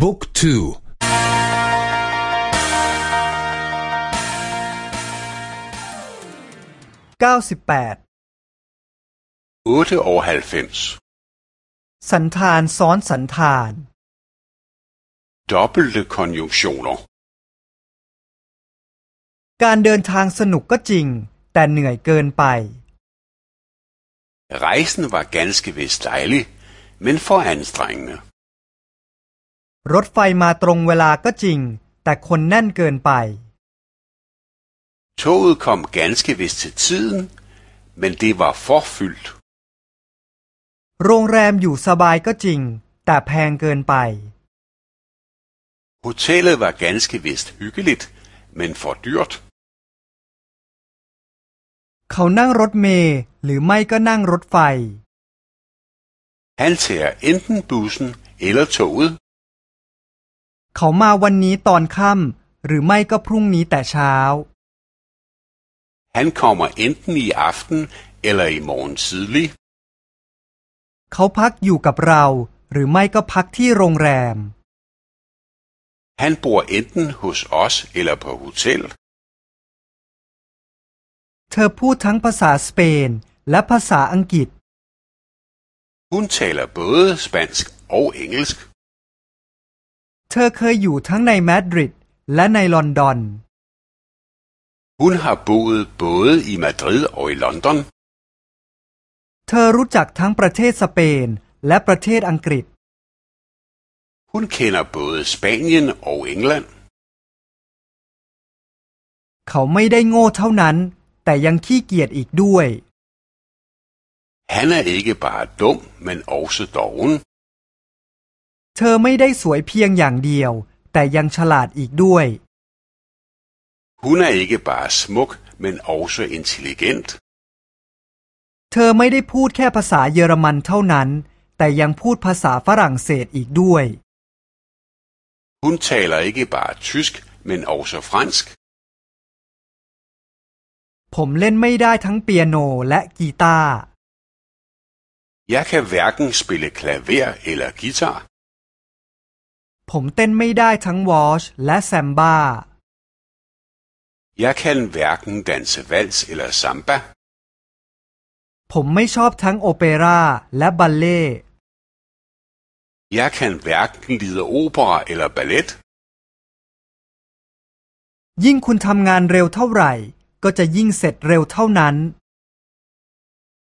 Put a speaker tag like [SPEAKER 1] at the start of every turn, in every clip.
[SPEAKER 1] บุ๊กทู
[SPEAKER 2] เก้าสิบแปดสันธานซ้อนสันธาน
[SPEAKER 1] dobbelte konjunktioner
[SPEAKER 2] การเดินทางสนุกก็จริง แต่เหนื่อยเกินไป
[SPEAKER 1] Rejsen var ganske vist dejlig, men for anstrengende.
[SPEAKER 2] รถไฟมาตรงเวลาก็จริง แต่คนแน่นเกินไป
[SPEAKER 1] Toget kom ganske vist til tiden, men det var forfyldt.
[SPEAKER 2] โรงแรมอยู่สบายก็จริง แต่แพงเกินไป
[SPEAKER 1] Hotellet var ganske vist hyggeligt, men for dyrt.
[SPEAKER 2] เขานั่งรถเมล์หรือไม่ก็นั่งรถไฟ
[SPEAKER 1] Han tager enten bussen eller toget.
[SPEAKER 2] เขามาวันนี้ตอนค่ำหรือไม่ก็พรุ่งนี้แต่เช้า
[SPEAKER 1] Han kommer enten i aften eller i morgen tidlig.
[SPEAKER 2] เขาพักอยู่กับเรา หรือไม่ก็พักที่โรงแรม
[SPEAKER 1] Han bor enten hos os eller på hotel.
[SPEAKER 2] เธอพูดทั้งภาษาสเปนและภาษาอังกฤษ
[SPEAKER 1] Hun taler både spansk og engelsk.
[SPEAKER 2] เธอเคยอยู่ทั้งในมาดริดและในลอนดอน
[SPEAKER 1] Hun har boet både i Madrid og i London.
[SPEAKER 2] เธอรู้จักทั้งประเทศสเปนและประเทศอังกฤษ
[SPEAKER 1] Hun kender både Spanien og England.
[SPEAKER 2] เขาไม่ได้โง่เท่านั้น แต่ยังขี้เกียจอีกด้วย
[SPEAKER 1] Han er ikke bare dum, men også doven.
[SPEAKER 2] เธอไม่ได้สวยเพียงอย่างเดียว แต่ยังฉลาดอีกด้วย
[SPEAKER 1] Hun er ikke bare smuk, men også intelligent.
[SPEAKER 2] เธอไม่ได้พูดแค่ภาษาเยอรมันเท่านั้น แต่ยังพูดภาษาฝรั่งเศสอีกด้วย
[SPEAKER 1] Hun taler ikke bare tysk, men også fransk.
[SPEAKER 2] ผมเล่นไม่ได้ทั้งเปียโนและกีตาร์
[SPEAKER 1] Jeg kan hverken spille klaver eller guitar.
[SPEAKER 2] ผมเต้นไม่ได้ทั้งวอชและแซมบ้า
[SPEAKER 1] Jeg kan hverken danse vals eller samba.
[SPEAKER 2] ผมไม่ชอบทั้งโอเปร่าและบัลเล่
[SPEAKER 1] Jeg kan hverken lide opera eller ballet.
[SPEAKER 2] ยิ่งคุณทำงานเร็วเท่าไหร่ ก็จะยิ่งเสร็จเร็วเท่านั้น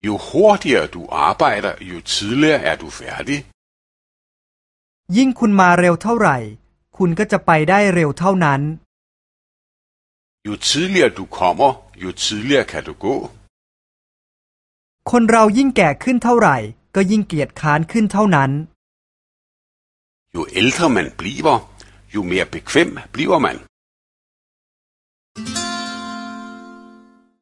[SPEAKER 1] Jo hurtigere du arbejder, jo tidligere er du færdig.
[SPEAKER 2] ยิ่งคุณมาเร็วเท่าไหร่ คุณก็จะไปได้เร็วเท่านั้น
[SPEAKER 1] Jo tidligere du kommer, jo tidligere kan du gå.
[SPEAKER 2] คนเรายิ่งแก่ขึ้นเท่าไหร่ ก็ยิ่งเกียจค้านขึ้นเท่านั้น
[SPEAKER 1] Jo ældre man bliver, jo mere bekvem bliver man.